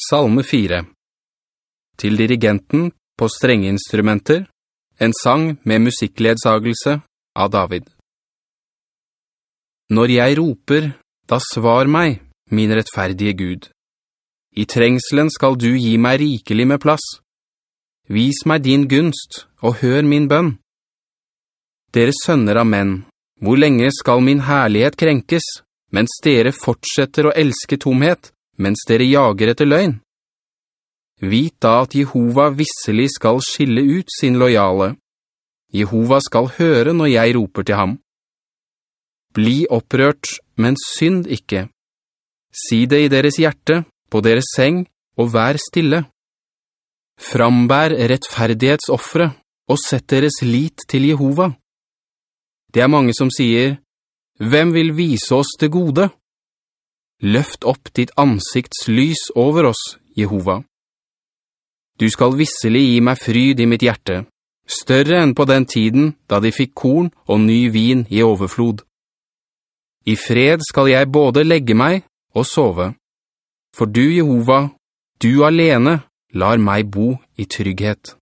Salme 4 Til dirigenten på strengeinstrumenter, en sang med musikkledsagelse av David. Når jeg roper, da svar meg, min rettferdige Gud. I trengselen skal du gi meg rikelig med plass. Vis meg din gunst, og hør min bønn. Dere sønner av menn, hvor lenge skal min herlighet krenkes, mens dere fortsetter å elske tomhet, mens dere jager etter løgn? Vit da at Jehova visselig skal skille ut sin lojale. Jehova skal høre når jeg roper til ham. Bli opprørt, men synd ikke. Si det i deres hjerte, på deres seng, og vær stille. Frambær rettferdighetsoffre, og sett deres lit til Jehova. Det er mange som sier, «Hvem vil vise oss det gode?» Løft opp ditt ansikts lys over oss, Jehova. Du skal visselig gi meg fryd i mitt hjerte, større enn på den tiden da de fikk korn og ny vin i overflod. I fred skal jeg både legge meg og sove. For du, Jehova, du alene, lar meg bo i trygghet.